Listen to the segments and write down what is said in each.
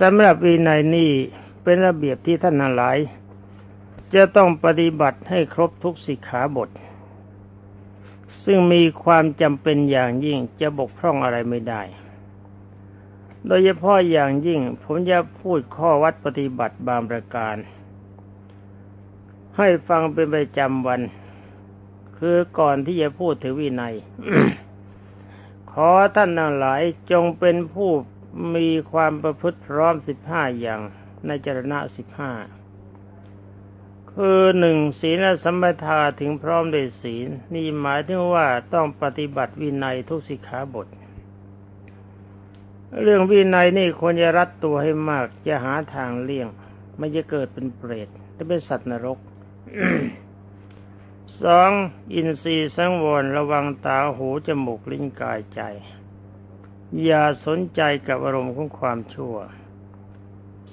สำหรับวินัยนี่เป็นระเบียบที่ท่านหลาย จะต้องปฏิบัติให้ครบทุกสิกขาบท ซึ่งมีความจำเป็นอย่างยิ่งจะบกพร่องอะไรไม่ได้ โดยเฉพาะอย่างยิ่งผมจะพูดข้อวัดปฏิบัติบางประการ ให้ฟังเป็นประจำวัน คือก่อนที่จะพูดถึงวินัย ขอท่านทั้งหลายจงเป็นผู้ มีความประพฤติพร้อมสิบห้าอย่างในจรณะสิบห้าคือหนึ่งศีลสัมปทาถึงพร้อมด้วยศีล นี่หมายถึงว่าต้องปฏิบัติวินัยทุกสิกขาบท เรื่องวินัยนี่ควรจะรัดตัวให้มากจะหาทางเลี่ยง ไม่จะเกิดเป็นเปรตจะเป็นสัตว์นรกสองอินทรีย์สังวรระวังตาหูจมูกลิ้นกายใจ อย่าสนใจกับอารมณ์ของความชั่ว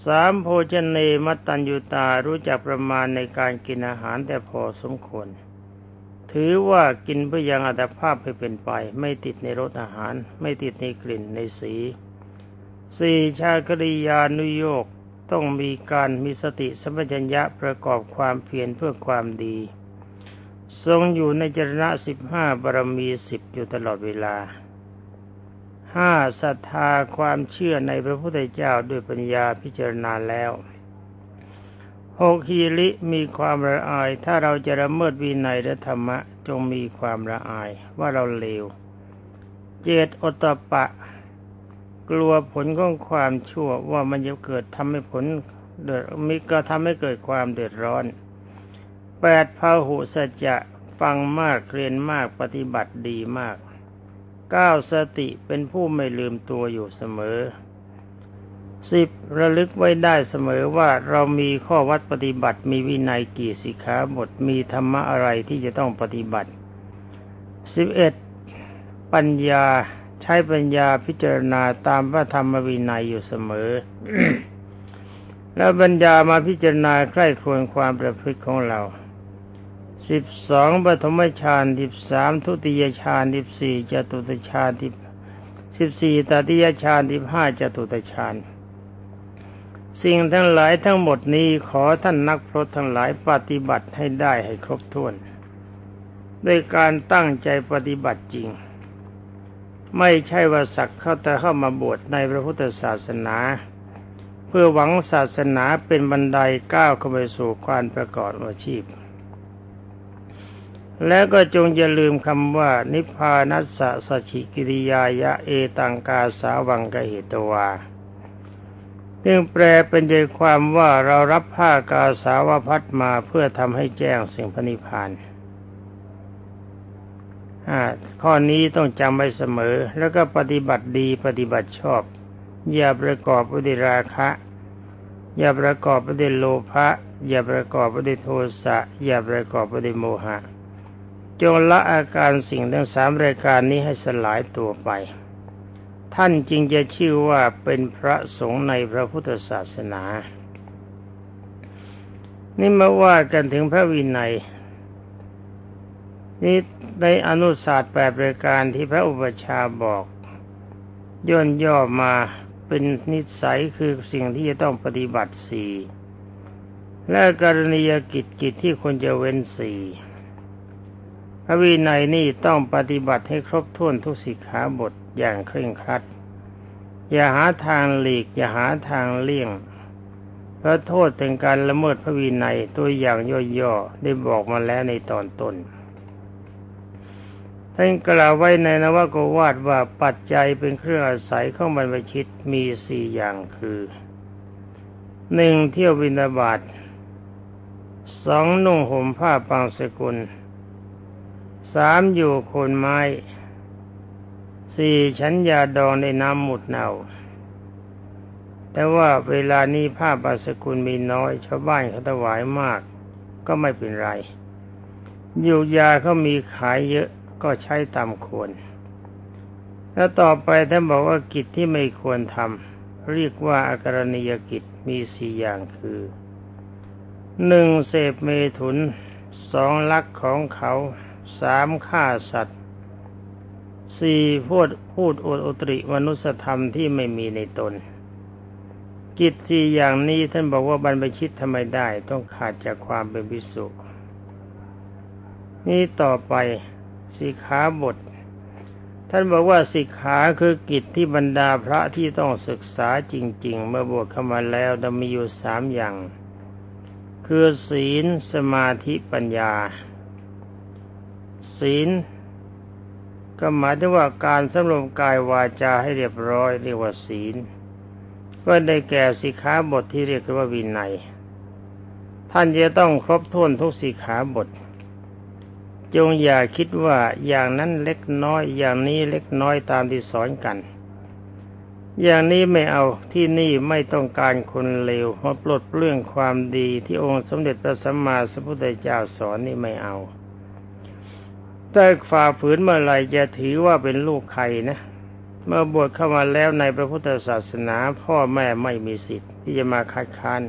สามโภชเนมัตตัญญุตารู้จักประมาณในการกินอาหารแต่พอสมควร ถือว่ากินเพื่อยังอัตภาพให้เป็นไป ไม่ติดในรสอาหาร ไม่ติดในกลิ่นในสี สี่ชาคริยานุโยกต้องมีการมีสติสัมปชัญญะประกอบความเพียรเพื่อความดี ทรงอยู่ในจรณะสิบห้าบารมีสิบอยู่ตลอดเวลา ห้าศรัทธาความเชื่อในพระพุทธเจ้าด้วยปัญญาพิจารณาแล้วหกฮีริมีความละอาย ถ้าเราจะละเมิดวินัยและธรรมะ จงมีความละอายว่าเราเลว เจตอตปะ กลัวผลของความชั่วว่ามันจะเกิดทำให้ผลเดือดมีก็ทำให้เกิดความเดือดร้อนแปดพาหุสัจจะฟังมากเรียนมากปฏิบัติดีมาก ก้าสติเป็นผู้ไม่ลืมตัวอยู่เสมอสิบระลึกไว้ได้เสมอว่าเรามีข้อวัดปฏิบัติมีวินัยกี่สิกขาบทมีธรรมะอะไรที่จะต้องปฏิบัติสิบเอ็ดปัญญาใช้ปัญญาพิจารณาตามพระธรรมวินัยอยู่เสมอ แล้วปัญญามาพิจารณาใคร่ครวญความประพฤติของเรา สิบสองปฐมฌานสิบสามทุติยฌานสิบสี่จตุตฌานสิบสี่ตติยฌานสิบห้าจตุตฌานสิ่งทั้งหลายทั้งหมดนี้ขอท่านนักพรตทั้งหลายปฏิบัติให้ได้ให้ครบถ้วน ด้วยการตั้งใจปฏิบัติจริง ไม่ใช่ว่าสักเข้าแต่เข้ามาบวชในพระพุทธศาสนา เพื่อหวังศาสนาเป็นบันไดก้าวเข้าไปสู่ความประกอบอาชีพ แล้วก็จงอย่าลืมคำว่า นิพพานัสสะสชิกิริยายะเอตังกาสาวังกเหตวาซึ่งแปลเป็นใจความว่าเรารับผ้ากาสาวพัดมาเพื่อทำให้แจ้งสิ่งพนิพานข้อนี้ต้องจำไว้เสมอ แล้วก็ปฏิบัติดีปฏิบัติชอบ อย่าประกอบด้วยราคะ อย่าประกอบด้วยโลภะอย่าประกอบด้วยโทสะอย่าประกอบด้วยโมหะ จงละอาการสิ่งทั้งสามรายการนี้ให้สลายตัวไป ท่านจึงจะชื่อว่าเป็นพระสงฆ์ในพระพุทธศาสนา นี่มาว่ากันถึงพระวินัยนี่ในอนุศาสตร์แปดรายการที่พระอุปชาบอก ย่นย่อมาเป็นนิสัยคือสิ่งที่จะต้องปฏิบัติสี่และกรณียกิจกิจที่ควรจะเว้นสี่ ระวินัยนี่ต้องปฏิบัติให้ครบถ้วนทุกสิกขาบทอย่างเคร่งครัด อย่าหาทางหลีก อย่าหาทางเลี่ยงเพราะโทษเป็นการละเมิดพระวินัยตัวอย่างย่อๆได้บอกมาแล้วในตอนต้นท่านกล่าวไว้ในนวโกวาดว่าปัจจัยเป็นเครื่องอาศัยเข้าบรรพชิตมีสี่อย่างคือหนึ่งเที่ยวบินาบาตสองนุ่งห่มผ้าปางสกุล สามอยู่โคนไม้สี่ฉันยาดองในน้ำหมุดเน่าแต่ว่าเวลานี้ผ้าบาสกุลมีน้อยชาวบ้านเขาถวายมาก ก็ไม่เป็นไร อยู่ยาเขามีขายเยอะก็ใช้ตามควร แล้วต่อไปท่านบอกว่ากิจที่ไม่ควรทำเรียกว่าอาการณียกิจมีสี่อย่างคือหนึ่งเสพเมถุนสองลักของเขา สามฆ่าสัตว์สี่พูดพูดอดอุตริมนุสธรรมที่ไม่มีในตน กิจสี่อย่างนี้ท่านบอกว่าบรรพชิตทำไมได้ต้องขาดจากความเป็นพิสุนี่ต่อไปสิกขาบท ท่านบอกว่าสิกขาคือกิจที่บรรดาพระที่ต้องศึกษาจริง ๆ เมื่อบวชเข้ามาแล้วจะมีอยู่สามอย่าง คือศีลสมาธิปัญญา ศีล ก็หมายถึงว่าการสำรวมกายวาจาให้เรียบร้อย เรียกว่าศีล ก็ได้แก่สิกขาบทที่เรียกว่าวินัย ท่านจะต้องครบถ้วนทุกสิกขาบท จงอย่าคิดว่าอย่างนั้นเล็กน้อยอย่างนี้เล็กน้อยตามที่สอนกันอย่างนี้ไม่เอาที่นี่ไม่ต้องการคนเลวมาปลดเปลื้องความดีที่องค์สมเด็จพระสัมมาสัมพุทธเจ้าสอนนี่ไม่เอา ถ้าฝ่าฝืนเมื่อไรจะถือว่าเป็นลูกใครนะ เมื่อบวชเข้ามาแล้วในพระพุทธศาสนา พ่อแม่ไม่มีสิทธิ์ที่จะมาคัดค้าน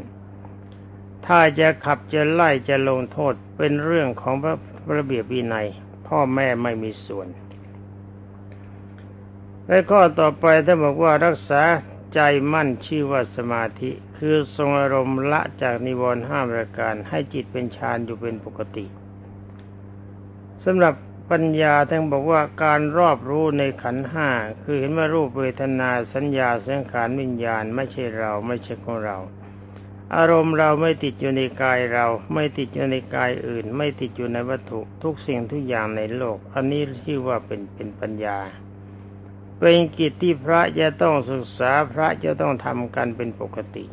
ถ้าจะขับจะไล่จะลงโทษเป็นเรื่องของพระระเบียบวินัย พ่อแม่ไม่มีส่วน และข้อต่อไปท่านบอกว่ารักษาใจมั่นชื่อว่าสมาธิ คือทรงอารมณ์ละจากนิวรณ์ห้ามประการ ให้จิตเป็นฌานอยู่เป็นปกติสำหรับ ปัญญาท่านบอกว่าการรอบรู้ในขันห้าคือเห็นว่ารูปเวทนาสัญญาสังขารวิญญาณไม่ใช่เราไม่ใช่ของเรา อารมณ์เราไม่ติดอยู่ในกายเราไม่ติดอยู่ในกายอื่น ไม่ติดอยู่ในวัตถุทุกสิ่งทุกอย่างในโลก อันนี้ชื่อว่าเป็นเป็นปัญญา เป็นกิจที่พระจะต้องศึกษาพระจะต้องทำกันเป็นปกติ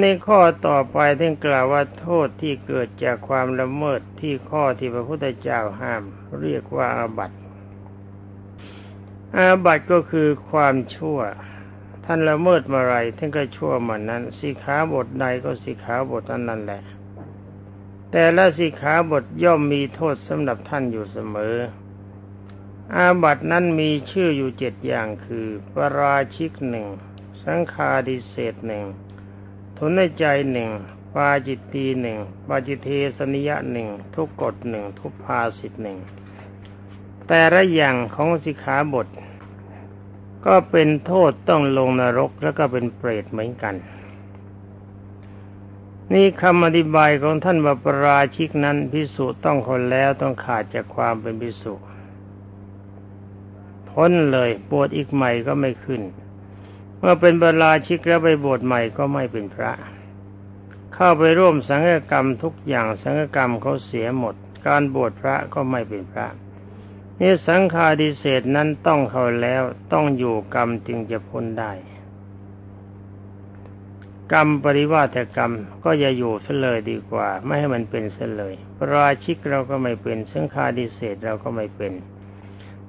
ในข้อต่อไปท่านกล่าวว่าโทษที่เกิดจากความละเมิดที่ข้อที่พระพุทธเจ้าห้าม เรียกว่าอาบัติอาบัติก็คือความชั่ว ท่านละเมิดมาไรท่านก็ชั่วมันนั้นสิขาบทใดก็สิขาบทนั้นนั่นแหละ แต่ละสิขาบทย่อมมีโทษสำหรับท่านอยู่เสมอ อาบัตินั้นมีชื่ออยู่เจ็ดอย่างคือปราชิกหนึ่งสังคาดิเศษหนึ่ง นในใจหนึ่งปาจิตตีหนึ่งปาจิเทสนิยะหนึ่งทุกกฎหนึ่งทุกภาสิทหนึ่งแต่ละอย่างของสิกขาบท ก็เป็นโทษต้องลงนรกแล้วก็เป็นเปรตเหมือนกัน นี่คำอธิบายของท่านว่าปราชิกนั้นพิสุต้องคนแล้วต้องขาดจากความเป็นพิสุพ้นเลยปวดอีกใหม่ก็ไม่ขึ้น มื่อเป็นบรลาชิกแล้วไปบวชใหม่ก็ไม่เป็นพระ เข้าไปร่วมสังฆกรรมทุกอย่างสังฆกรรมเขาเสียหมด การบวชพระก็ไม่เป็นพระนี่สังฆาดิเศษนั้นต้องเขาแล้วต้องอยู่กรรมจึงจะพ้นได้ กรรมปริวาตกรรมก็อย่าอยู่เสเลยดีกว่า ไม่ให้มันเป็นเสเลยราชิกเราก็ไม่เป็นสังฆาดิเศษเราก็ไม่เป็น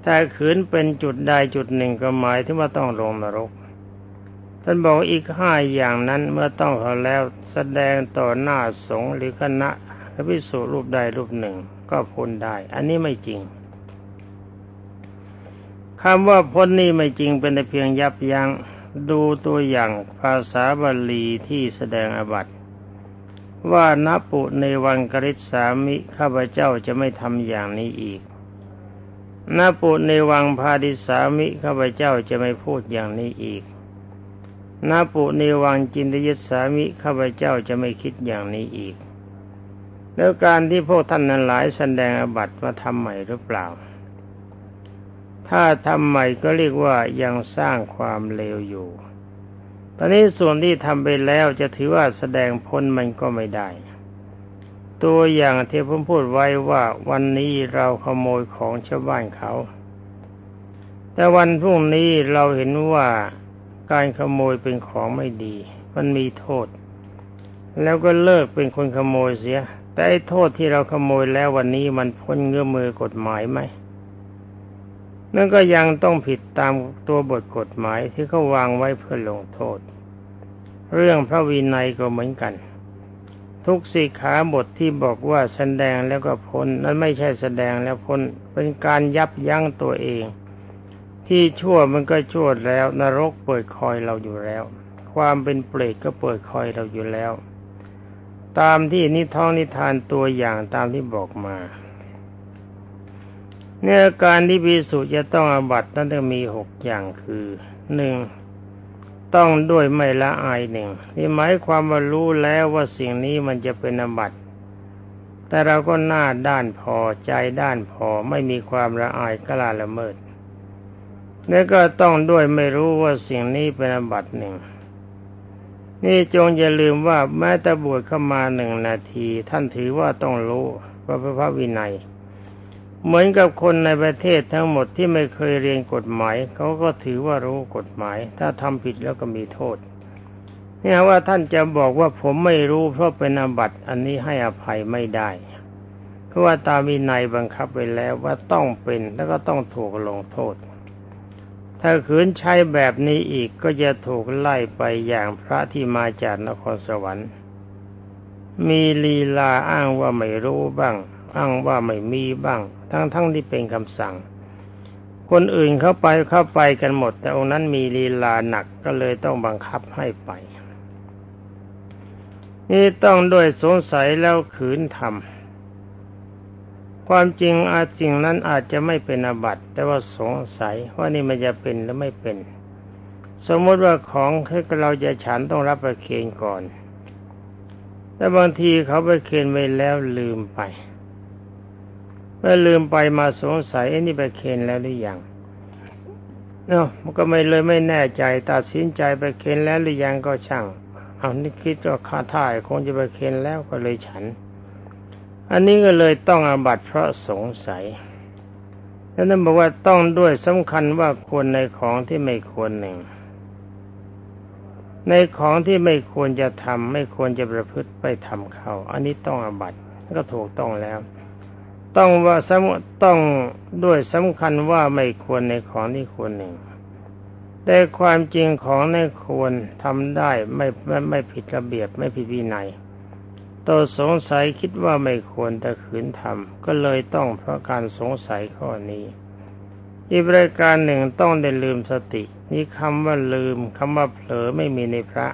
ถ้าขืนเป็นจุดใดจุดหนึ่งก็หมายถึงว่าต้องลงนรก ท่านบอกอีกห้าอย่างนั้นเมื่อต้องเขาแล้วแสดงต่อหน้าสงฆ์หรือคณะพระพิสุรูปใดรูปหนึ่ง ก็พ้นได้ อันนี้ไม่จริงคำว่าพ้นนี่ไม่จริงเป็นแต่เพียงยับยัง้งดูตัวอย่างภาษาบาลีที่แสดงอบัติว่านัปุในวันกริษสามิข้าพเจ้าจะไม่ทำอย่างนี้อีกนัปุในวังพาดิสามิข้าพเจ้าจะไม่พูดอย่างนี้อีก นาปุในวังจินตยสามิข้าพเจ้าจะไม่คิดอย่างนี้อีก แล้วการที่พวกท่านนั้นหลายแสดงอบัตมาทำใหม่หรือเปล่า ถ้าทำใหม่ก็เรียกว่ายังสร้างความเลวอยู่ ตอนนี้ส่วนที่ทำไปแล้วจะถือว่าแสดงพ้นมันก็ไม่ได้ ตัวอย่างที่ผมพูดไว้ว่าวันนี้เราขโมยของชาวบ้านเขา แต่วันพรุ่งนี้เราเห็นว่า การขโมยเป็นของไม่ดี มันมีโทษ แล้วก็เลิกเป็นคนขโมยเสีย แต่ไอ้โทษที่เราขโมยแล้ววันนี้มันพ้นเงื้อมือกฎหมายไหมนั่นก็ยังต้องผิดตามตัวบทกฎหมายที่เขาวางไว้เพื่อลงโทษ เรื่องพระวินัยก็เหมือนกัน ทุกสิขาบทที่บอกว่าแสดงแล้วก็พ้น นั้นไม่ใช่แสดงแล้วพ้น เป็นการยับยั้งตัวเอง ที่ชั่วมันก็ชั่วแล้ว นรกเปิดคอยเราอยู่แล้ว ความเป็นเปรตก็เปิดคอยเราอยู่แล้ว ตามที่นิท้องนิทานตัวอย่างตามที่บอกมาเนี่ยการที่พิสุจะต้องอบัตนั้นจะมีหกอย่างคือหนึ่งต้องด้วยไม่ละอายหนึ่งนี่หมายความว่ารู้แล้วว่าสิ่งนี้มันจะเป็นอบัติแต่เราก็หน้าด้านพอใจด้านพอไม่มีความละอายกล้าละเมิด แล้วก็ต้องด้วยไม่รู้ว่าสิ่งนี้เป็นอบัตหนึ่ง นี่จงอย่าลืมว่าแม้แต่บวชเข้ามาหนึ่งนาที ท่านถือว่าต้องรู้ว่าพระวินัย เหมือนกับคนในประเทศทั้งหมดที่ไม่เคยเรียนกฎหมาย เขาก็ถือว่ารู้กฎหมาย ถ้าทำผิดแล้วก็มีโทษเนี่ยว่าท่านจะบอกว่าผมไม่รู้เพราะเป็นอาบัติอันนี้ให้อภัยไม่ได้ เพราะว่าตามีในบังคับไว้แล้วว่าต้องเป็นแล้วก็ต้องถูกลงโทษ ถ้าขืนใช้แบบนี้อีกก็จะถูกไล่ไปอย่างพระที่มาจากนครสวรรค์ มีลีลาอ้างว่าไม่รู้บ้าง อ้างว่าไม่มีบ้าง ทั้งๆทที่เป็นคำสั่ง คนอื่นเข้าไปเข้าไปกันหมด แต่องค์นั้นมีลีลาหนักก็เลยต้องบังคับให้ไป นี่ต้องด้วยสงสัยแล้วขืนทำ ความจริงอาจริงนั้นอาจจะไม่เป็นอาบัติ แต่ว่าสงสัยว่านี่มันจะเป็นหรือไม่เป็น สมมติว่าของที่เราจะฉันต้องรับประเคนก่อน แต่บางทีเขาประเคนไว้แล้วลืมไปเมื่อลืมไปมาสงสัยไอ้นี่ประเคนแล้วหรือยังเนาะมันก็ไม่เลยไม่แน่ใจ ตัดสินใจประเคนแล้วหรือยังก็ช่าง เอานี่คิดว่าข้าท่ายคงจะไปเคนแล้วก็เลยฉัน อันนี้ก็เลยต้องอาบัตเพราะสงสัยแล้วนั่นบอกว่าต้องด้วยสำคัญว่าควรในของที่ไม่ควรหนึ่ง ในของที่ไม่ควรจะทำไม่ควรจะประพฤติไปทำเขาอันนี้ต้องอาบัตก็ถูกต้องแล้ว ต้องว่าสมต้องด้วยสำคัญว่าไม่ควรในของที่ควรหนึ่ง แต่ความจริงของในควรทำได้ไม่ไม่ไม่ผิดระเบียบไม่ผิดวินัย ตัวสงสัยคิดว่าไม่ควรแต่ขืนทำก็เลยต้องเพราะการสงสัยข้อนี้อีกรายการหนึ่งต้องได้ลืมสติ นี่คำว่าลืมคำว่าเผลอไม่มีในพระ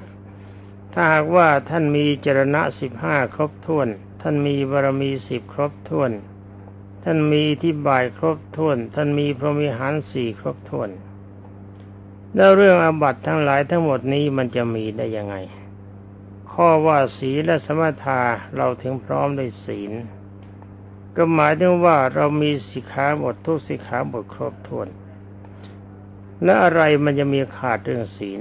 ถ้าหากว่าท่านมีจรณะสิบห้าครบถ้วน ท่านมีบารมีสิบครบถ้วน ท่านมีที่บ่ายครบถ้วน ท่านมีพรหมิหารสี่ครบถ้วน แล้วเรื่องอาบัตทั้งหลายทั้งหมดนี้มันจะมีได้ยังไง ข้อว่าศีลและสมถาเราถึงพร้อมด้วยศีล ก็หมายถึงว่าเรามีสิกขาบททุกสิกขาบทครบถ้วน และอะไรมันจะมีขาดเรื่องศีล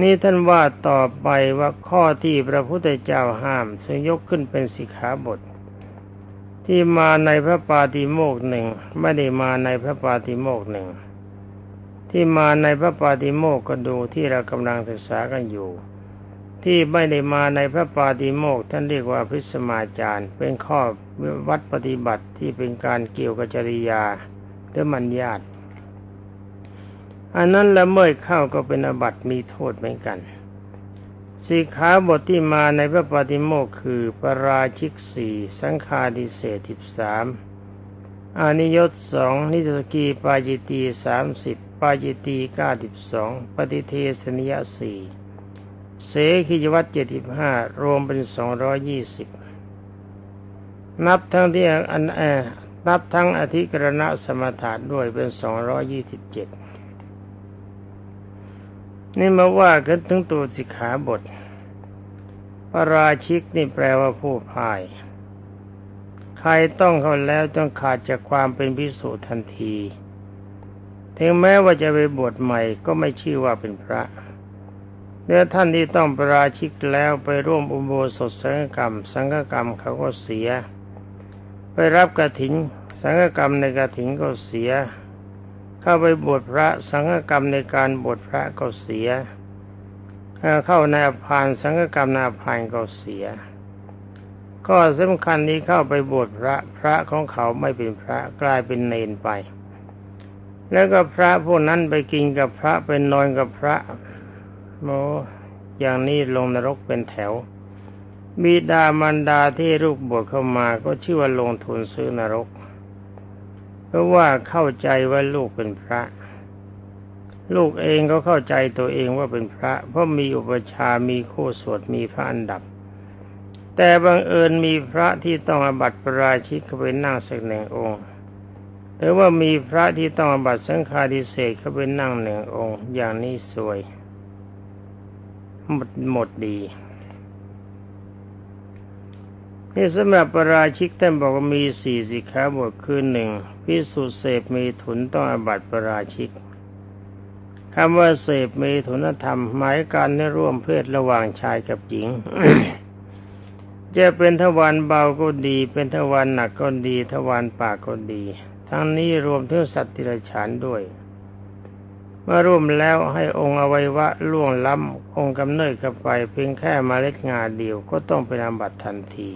นี่ท่านว่าต่อไปว่าข้อที่พระพุทธเจ้าห้าม ซึ่งยกขึ้นเป็นสิกขาบท ที่มาในพระปาติโมกหนึ่งไม่ได้มาในพระปาติโมกหนึ่งที่มาในพระปาติโมกก็ดูที่เรากำลังศึกษากันอยู่ ที่ไม่ได้มาในพระปาติโมกท่านเรียกว่าพิสมาจารย์เป็นข้อวัดปฏิบัติที่เป็นการเกี่ยวกับจริยาหรือมัญญาตอันนั้นละเมิดเข้าก็เป็นอบัติมีโทษเหมือนกันสีขาบทที่มาในพระปาติโมกคือปราชิกสี่สังฆาดิเศษสิบสามอานิยตสองนิสกีปาจิตีสามสิบปาจิตีเก้าสิบสองปฏิเทสนิยสี่ เสขิจวัตเจ็ดสิบห้ารวมเป็นสองร้อยยี่สิบนับทั้งที่อันแอนับทั้งอธิกรณะสมถะด้วยเป็นสองร้อยยี่สิบเจ็ดนี่มาว่ากันถึงตัวสิกขาบทพระราชิกนี่แปลว่าผู้พาย ใครต้องเขาแล้วต้องขาดจากความเป็นพิสุทันที ถึงแม้ว่าจะไปบวชใหม่ก็ไม่ชื่อว่าเป็นพระ เนื้อท่านที่ต้องประราชิกแล้วไปร่วมอุโบสถสังฆกรรม สังฆกรรมเขาก็เสีย ไปรับกระถิน สังฆกรรมในกระถินก็เสีย เข้าไปบวชพระสังฆกรรมในการบวชพระก็เสียเข้าในอภานสังฆกรรมในอภานก็เสียข้อสำคัญนี้เข้าไปบวชพระพระของเขาไม่เป็นพระกลายเป็นเนนไป แล้วก็พระพวกนั้นไปกินกับพระเป็นนอนกับพระ โมอย่างนี้ลงนรกเป็นแถวบิดามันดาที่ลูกบวชเข้ามาก็ชื่อว่าลงทุนซื้อนรก เพราะว่าเข้าใจว่าลูกเป็นพระ ลูกเองก็เข้าใจตัวเองว่าเป็นพระ เพราะมีอุปชามีคู่สวดมีพระอันดับ แต่บังเอิญมีพระที่ต้องอบัติปราชิกเข้าไปนั่งสักหนึ่งองค์หรือว่ามีพระที่ต้องอบัติสังฆาดิเศษเข้าเป็นนั่งหนึ่งองค์ อย่างนี้สวย หมดหมดดีนี่สำหรับประราชิกท่านบอกว่ามีสี่สิขาบทคือหนึ่งพิสุเสพมีถุนต้องอบัตปราชิกคำว่าเสพมีถุนธรรม หมายการในร่วมเพศระหว่างชายกับหญิง จะเป็นทวารเบาก็ดี เป็นทวารหนักก็ดี ทวารปากก็ดี ทั้งนี้รวมถึงสัตว์ติรฉานด้วย เมื่อร่วมแล้วให้องค์อวัยวะล่วงล้ำองค์กำเนิดกับไปเพียงแค่มล็ดงาเดียวก็ต้องเป็นอาบัตทันที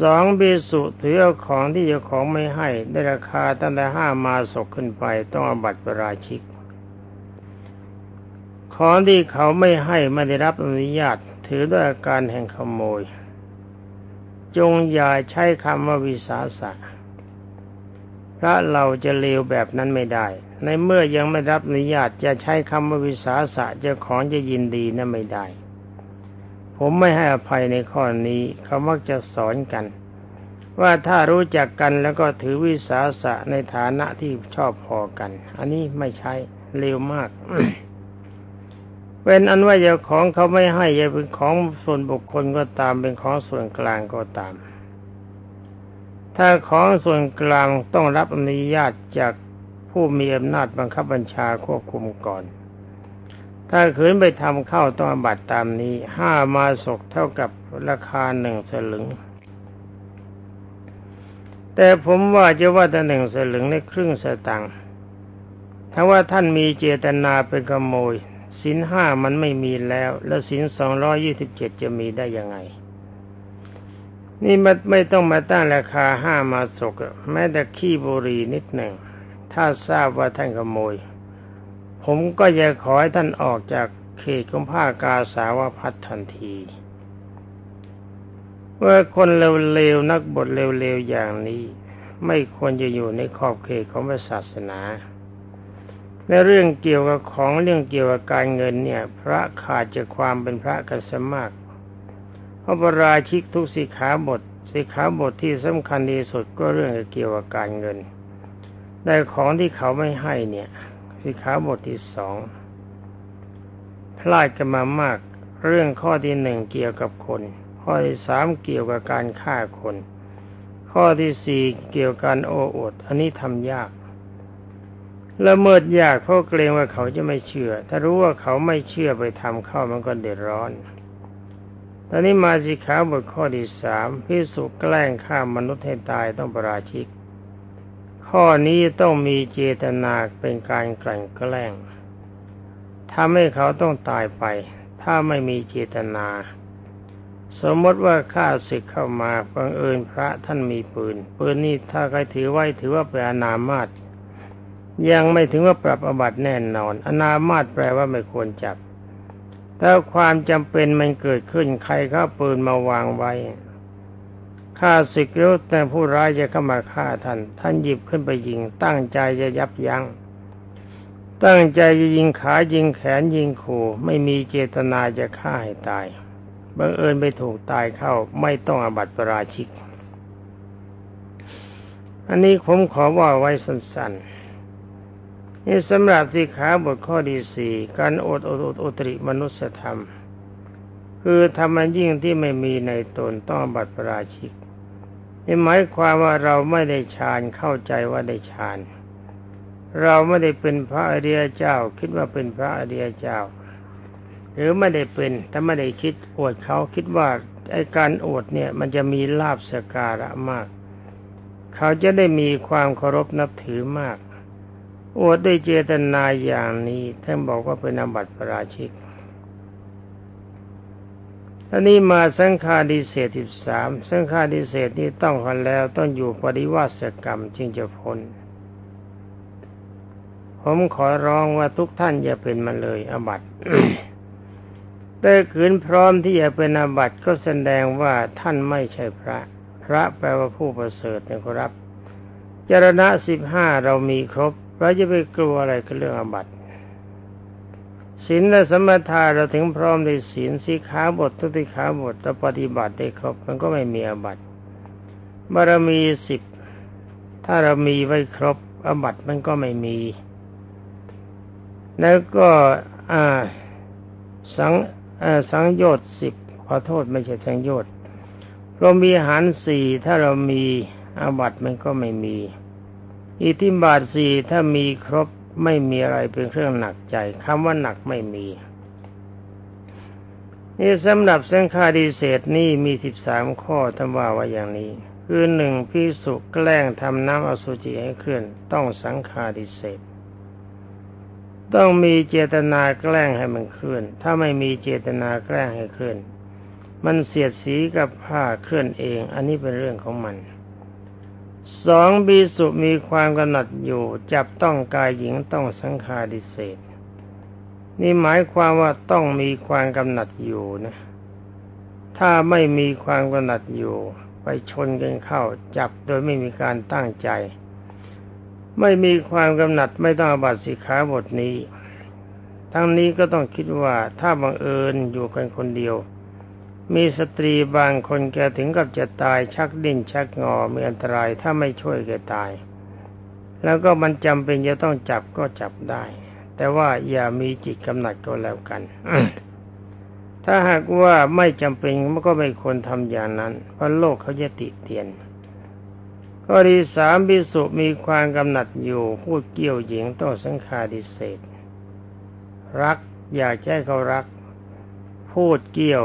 สองบีสุถือเอาของที่เจ้าของไม่ให้ได้ราคาตั้งแต่ห้ามาศกขึ้นไปต้องอาบัตรประราชิก ของที่เขาไม่ให้ไม่ได้รับอนุญาต ถือด้วยอาการแห่งขโมย จงอย่าใช้คำว่าวิสาสะ ระเราจะเลวแบบนั้นไม่ได้ ในเมื่อยังไม่รับอนุญาตจะใช้คำว่าวิสาสะเจ้าของจะยินดีนั้นไม่ได้ ผมไม่ให้อภัยในข้อนี้เขามักจะสอนกัน ว่าถ้ารู้จักกันแล้วก็ถือวิสาสะในฐานะที่ชอบพอกัน อันนี้ไม่ใช่เร็วมากเป็นอันว่าเจ้าของเขาไม่ให้จะเป็นของส่วนบุคคลก็ตามเป็นของส่วนกลางก็ตาม ถ้าของส่วนกลางต้องรับอนุญาตจากผู้มีอำนาจบังคับบัญชาควบคุมก่อน ถ้าขืนไปทำเข้าต้องบัตรตามนี้ห้ามาศกเท่ากับราคาหนึ่งสลึง แต่ผมว่าจะว่าแต่หนึ่งสลึงในครึ่งสตังค์ถ้าว่าท่านมีเจตนาเป็นขโมยสินห้ามันไม่มีแล้ว แล้วสินสองร้อยี่สิบเจ็ดจะมีได้ยังไง นี่ไม่ไม่ต้องมาตั้งราคาห้ามาศกแม้แต่ขี้บุรีนิดหนึ่ง ถ้าทราบว่าท่านขโมย ผมก็จะขอให้ท่านออกจากเขตของผ้ากาสาวพัดทันทีเมื่อคนเร็วๆนักบทเร็วๆอย่างนี้ ไม่ควรจะอยู่ในขอบเขตของศาสนาในเรื่องเกี่ยวกับของเรื่องเกี่ยวกับการเงินเนี่ย พระขาดจากความเป็นพระกันสมาก พระบราชิกทุกสิขาบท สิขาบทที่สำคัญที่สุดก็เรื่องเกี่ยวกับการเงินแต่ของที่เขาไม่ให้เนี่ย สิขาบทที่สองพลาดกันมามาก เรื่องข้อที่หนึ่งเกี่ยวกับคน ข้อที่สามเกี่ยวกับการฆ่าคน ข้อที่สี่เกี่ยวกับการโอ้อวดอันนี้ทำยากละเมิดยากเพราะเกรงว่าเขาจะไม่เชื่อ ถ้ารู้ว่าเขาไม่เชื่อไปทำเข้ามันก็เดือดร้อน ตอนนี้มาสิขาบทข้อที่สามพิสุแกล้งฆ่ามนุษย์ให้ตายต้องประราชิก ข้อนี้ต้องมีเจตนาเป็นการกลั่นแกล้งทำให้เขาต้องตายไป ถ้าไม่มีเจตนา สมมติว่าข้าศึกเข้ามาบังเอิญพระท่านมีปืน ปืนนี้ถ้าใครถือไว้ถือว่าเป็นอนามาตยังไม่ถึงว่าปรับอบัติแน่นอน อนามาตแปลว่าไม่ควรจับ ถ้าความจำเป็นมันเกิดขึ้นใครข้าปืนมาวางไว้ฆ่าศึกแล้วแต่ผู้ร้ายจะเข้ามาฆ่าท่าน ท่านหยิบขึ้นไปยิง ตั้งใจจะยับยัง้งตั้งใจจะยิงขายิงแขนยิงขู่ไม่มีเจตนาจะฆ่าให้ตายบังเอิญไปถูกตายเข้าไม่ต้องอบัติปราชิก อันนี้ผมขอว่าไว้สั้นๆ นี่สำหรับสิขาบทข้อที่สี่การอดอดอดอตริมนุสธรรม คือทำมันยิ่งที่ไม่มีในตนต้องบัตรประราชิกนี่หมายความว่าเราไม่ได้ฌานเข้าใจว่าได้ฌาน เราไม่ได้เป็นพระอริยเจ้า คิดว่าเป็นพระอริยเจ้า หรือไม่ได้เป็นแต่ไม่ได้คิดอวดเขาคิดว่าไอ้การอวดเนี่ยมันจะมีลาบสการะมาก เขาจะได้มีความเคารพนับถือมาก อวดด้วยเจตนาอย่างนี้ ท่านบอกว่าเป็นอบัติประราชิกอันนี้มาสังฆาดิเศษสิบสามสังฆาดิเศษนี้ต้องพันแล้วต้องอยู่ปริวาสกรรมจึงจะพ้นผมขอร้องว่าทุกท่านอย่าเป็นมาเลยอบัติแต่ขืนพร้อมที่จะเป็นอาบัติก็แสดงว่าท่านไม่ใช่พระ พระแปลว่าผู้ประเสริฐนะครับจรณะสิบห้าเรามีครบ เราจะไปกลัวอะไรกับเรื่องอาบัติศีลและสมถะเราถึงพร้อมในศีลสีขาบททุติขาบทแ้าปฏิบัติได้ครบมันก็ไม่มีอาบัติบารมีสิบถ้าเรามีไว้ครบอบัตมันก็ไม่มี แล้วก็สังสังโยชน์สิบขอโทษไม่ใช่สังโยชน์เรามีหารสี่ถ้าเรามีอาบัตมันก็ไม่มี อิทิบาทสี่ถ้ามีครบไม่มีอะไรเป็นเครื่องหนักใจคำว่าหนักไม่มี นี่สำหรับสังฆาดิเศษนี่มีสิบสามข้อทำว่าว่าอย่างนี้ คือหนึ่งพิสุแกล้งทำน้ำอสุจิให้เคลื่อนต้องสังฆาดิเศษต้องมีเจตนาแกล้งให้มันเคลื่อน ถ้าไม่มีเจตนาแกล้งให้เคลื่อน มันเสียดสีกับผ้าเคลื่อนเอง อันนี้เป็นเรื่องของมัน สองบีสุมีความกำหนัดอยู่ จับต้องกายหญิงต้องสังฆาดิเศษ นี่หมายความว่าต้องมีความกำหนัดอยู่นะ ถ้าไม่มีความกำหนัดอยู่ ไปชนกันเข้า จับโดยไม่มีการตั้งใจ ไม่มีความกำหนัดไม่ต้องอบัตสิขาบทนี้ ทั้งนี้ก็ต้องคิดว่าถ้าบังเอิญอยู่กันคนเดียว มีสตรีบางคนแกถึงกับจะตายชักดิ้นชักงอมีอันตรายถ้าไม่ช่วยแกตาย แล้วก็มันจำเป็นจะต้องจับก็จับได้ แต่ว่าอย่ามีจิตกำหนัดก็แล้วกัน ถ้าหากว่าไม่จำเป็นมันก็ไม่ควรทำอย่างนั้น เพราะโลกเขาจะติเตียนข้อที่สามบิสุมีความกำหนัดอยู่พูดเกี่ยวหญิงต้องสังฆาดิเศษรักอยากให้เขารัก พูดเกี่ยว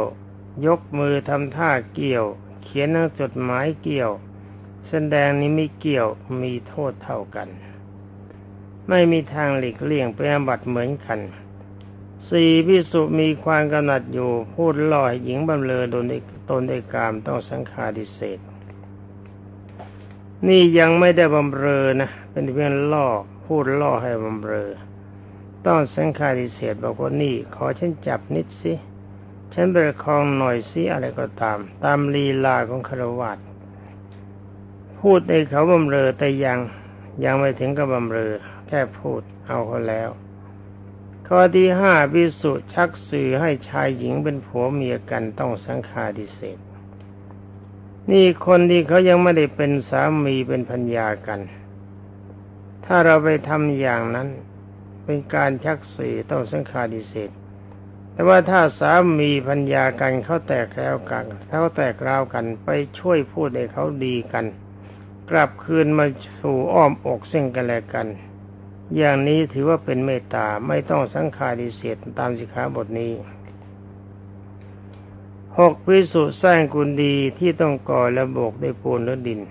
ยกมือทำท่าเกี่ยว เขียนหนังจดหมายเกี่ยว แสดงนี้ไม่เกี่ยวมีโทษเท่ากัน ไม่มีทางหลีกเลี่ยงเป็นอบัตเหมือนกันสี่พิสุมีความกำหนัดอยู่พูดล่อหญิงบำเลอโดนตนในกามต้องสังฆาดิเศษ นี่ยังไม่ได้บำเรอนะ เป็นเพียงล่อพูดล่อให้บำเรอ ต้องสังคาริเศษบอกว่านี่ ขอฉันจับนิดสิ ฉันประคองหน่อยสิอะไรก็ตาม ตามลีลาของคารวัตพูดในเขาบำเรอแต่ยังยังไม่ถึงกับบำเรอ แค่พูดเอาเขาแล้ว ข้อที่ห้าพิสุชักสื่อให้ชายหญิงเป็นผัวเมียกันต้องสังฆาดิเศษนี่คนที่เขายังไม่ได้เป็นสามีเป็นพัญญากัน ถ้าเราไปทำอย่างนั้น เป็นการชักสื่อต้องสังฆาดิเศษ แต่ว่าถ้าสามีพัญญากันเขาแตกแล้วกันเขาแตกราวกันไปช่วยพูดให้เขาดีกัน กลับคืนมาสู่อ้อมอกซึ่งกันและกัน อย่างนี้ถือว่าเป็นเมตตาไม่ต้องสังฆาดิเศษตามสิกขาบทนี้หกพิสุสร้างกุลดีที่ต้องก่อและโบกด้วยปูนและดิน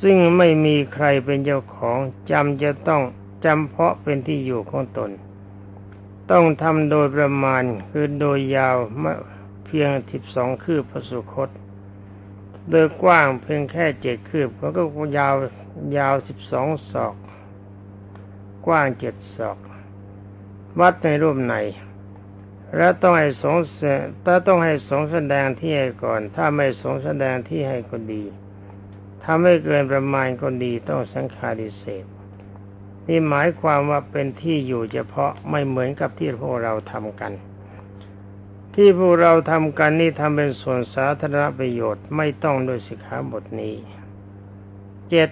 ซึ่งไม่มีใครเป็นเจ้าของจำจะต้องจำเพาะเป็นที่อยู่ของตน ต้องทำโดยประมาณคือโดยยาวเพียงสิบสองคืบพระสุคต โดยกว้างเพียงแค่เจ็ดคืบแล้วก็ยาวยาวสิบสองศอก กว้างเจ็ดศอก วัดในรูปไหน แล้วต้องให้สงถ้าต้องให้สงแสดงที่ให้ก่อน ถ้าไม่สงแสดงที่ให้ก็ดีถ้าไม่เกินประมาณก็ดีต้องสังฆาดิเศษ นี่หมายความว่าเป็นที่อยู่เฉพาะไม่เหมือนกับที่พวกเราทำกัน ที่พวกเราทำกันนี่ทำเป็นส่วนสาธารณประโยชน์ไม่ต้องโดยสิกขาบทนี้เจ็ด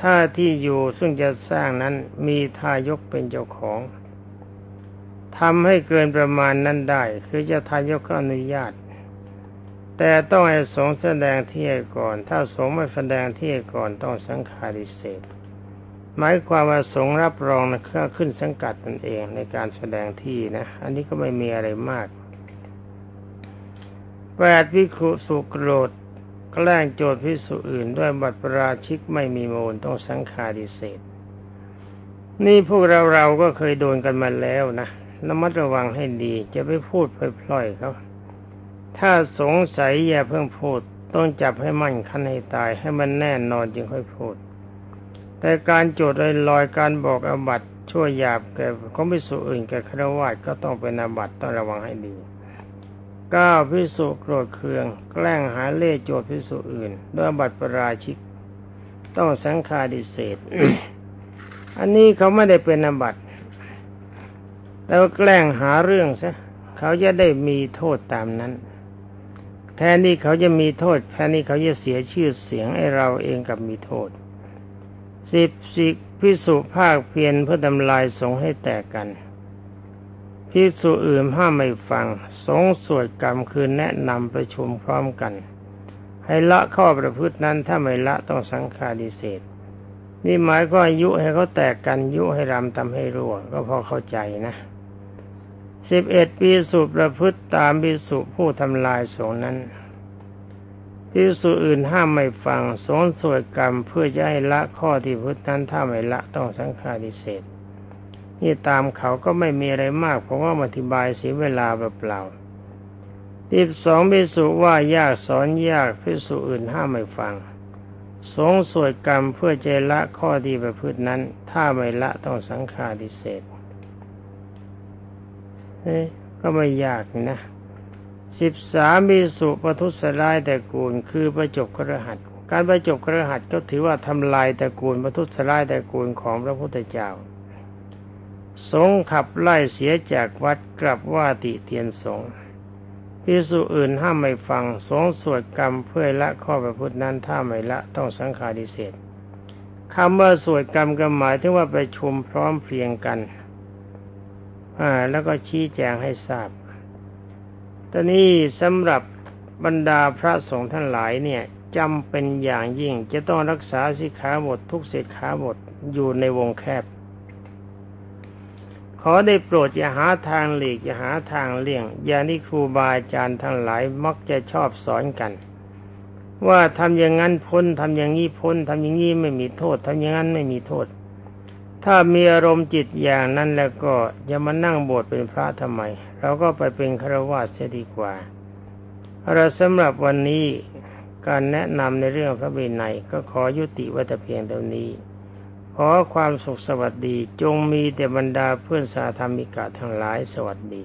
ถ้าที่อยู่ซึ่งจะสร้างนั้นมีทายกเป็นเจ้าของทำให้เกินประมาณนั้นได้ คือจะทายกอนุญาต แต่ต้องให้สงแสดงที่ก่อน ถ้าสงไม่แสดงที่ก่อนต้องสังฆาริเศษ หมายความว่าสงรับรองนะเครื่องขึ้นสังกัดตนเองในการแสดงที่นะ อันนี้ก็ไม่มีอะไรมากแปดวิคุสุโกรธแกล้งโจทย์พิสุอื่น ด้วยบัตรประราชิกไม่มีมูลต้องสังฆาริเศษ นี่พวกเราเราก็เคยโดนกันมาแล้วนะระมัดระวังให้ดี จะไปพูดพล่อยๆเขาถ้าสงสัยอย่าเพิ่งพูด ต้องจับให้มั่นคันให้ตายให้มันแน่นอนจึงค่อยพูด แต่การโจดลอยๆการบอกอบัตช่วยหยาบแก่ของพิสุอื่นแก่ครวาสก็ต้องเป็นอาบัตต้องระวังให้ดีเก้าพิสุโกรธเคือง แกล้งหาเล่โจทย์พิสุอื่นด้วยบัตรประราชิก ต้องสังฆาดิเศษอันนี้เขาไม่ได้เป็นอาบัตแล้วแกล้งหาเรื่องซะเขาจะได้มีโทษตามนั้น แทนที่เขาจะมีโทษแทนที่เขาจะเสียชื่อเสียงไอ้เราเองกับมีโทษ สิบสิพิสุภาคเพียรเพื่อทำลายสงให้แตกกันพิสุอื่นห้ามไม่ฟัง สงสวดกรรมคือแนะนำประชุมพร้อมกัน ให้ละข้อประพฤตินั้นถ้าไม่ละต้องสังฆาดิเศษนี่หมายก็อายุให้เขาแตกกันยุให้รำทำให้รั่วก็พอเข้าใจนะสิบเอ็ดปีสุประพฤติตามปีสุผู้ทำลายสงนั้น ปีสุอื่นห้ามไม่ฟังสงสวดกรรมเพื่อจะให้ละข้อที่พุทธนั้นถ้าไม่ละต้องสังฆาดิเศษนี่ตามเขาก็ไม่มีอะไรมากเพราะว่าอธิบายเสียเวลาเปล่าๆที่สองพิสุว่ายากสอนยากพิสุอื่นห้ามไม่ฟัง สงสวดกรรมเพื่อเจละข้อดีประพฤตินั้น ถ้าไม่ละต้องสังฆาดิเศษเฮ้ก็ไม่ยากนะ สิบสามมีสุปทุสลายแต่กูล คือประจบกระหัตการประจบกระหัตก็ถือว่าทำลายแต่กูลปทุสลายแต่กูลของพระพุทธเจ้า สงขับไล่เสียจากวัดกลับว่าติเตียนสงพิสุอื่นห้ามไม่ฟัง สงสวดกรรมเพื่อละข้อประพฤตินั้นถ้าไม่ละต้องสังฆาดิเศษคำว่าสวดกรรมก็หมายถึงว่าไปชุมพร้อมเพรียงกัน อ่า แล้วก็ชี้แจงให้ทราบ ตอนนี้สำหรับบรรดาพระสงฆ์ท่านหลายเนี่ยจำเป็นอย่างยิ่งจะต้องรักษาสิขาบททุกสิขาบทอยู่ในวงแคบ ขอได้โปรดอย่าหาทางหลีกอย่าหาทางเลี่ยง อย่างที่ครูบาอาจารย์ทั้งหลายมักจะชอบสอนกัน ว่าทำอย่างนั้นพ้นทำอย่างนี้พ้นทำอย่างนี้ไม่มีโทษทำอย่างนั้นไม่มีโทษ ถ้ามีอารมณ์จิตอย่างนั้นแล้วก็อย่ามานั่งบวชเป็นพระทำไม เราก็ไปเป็นฆราวาสเสียดีกว่าเราสำหรับวันนี้การแนะนำในเรื่องพระบินัยก็ขอยุติไว้แต่เพียงเท่านี้ ขอความสุขสวัสดีจงมีแต่บรรดาเพื่อนสาธรรมิกาทั้งหลายสวัสดี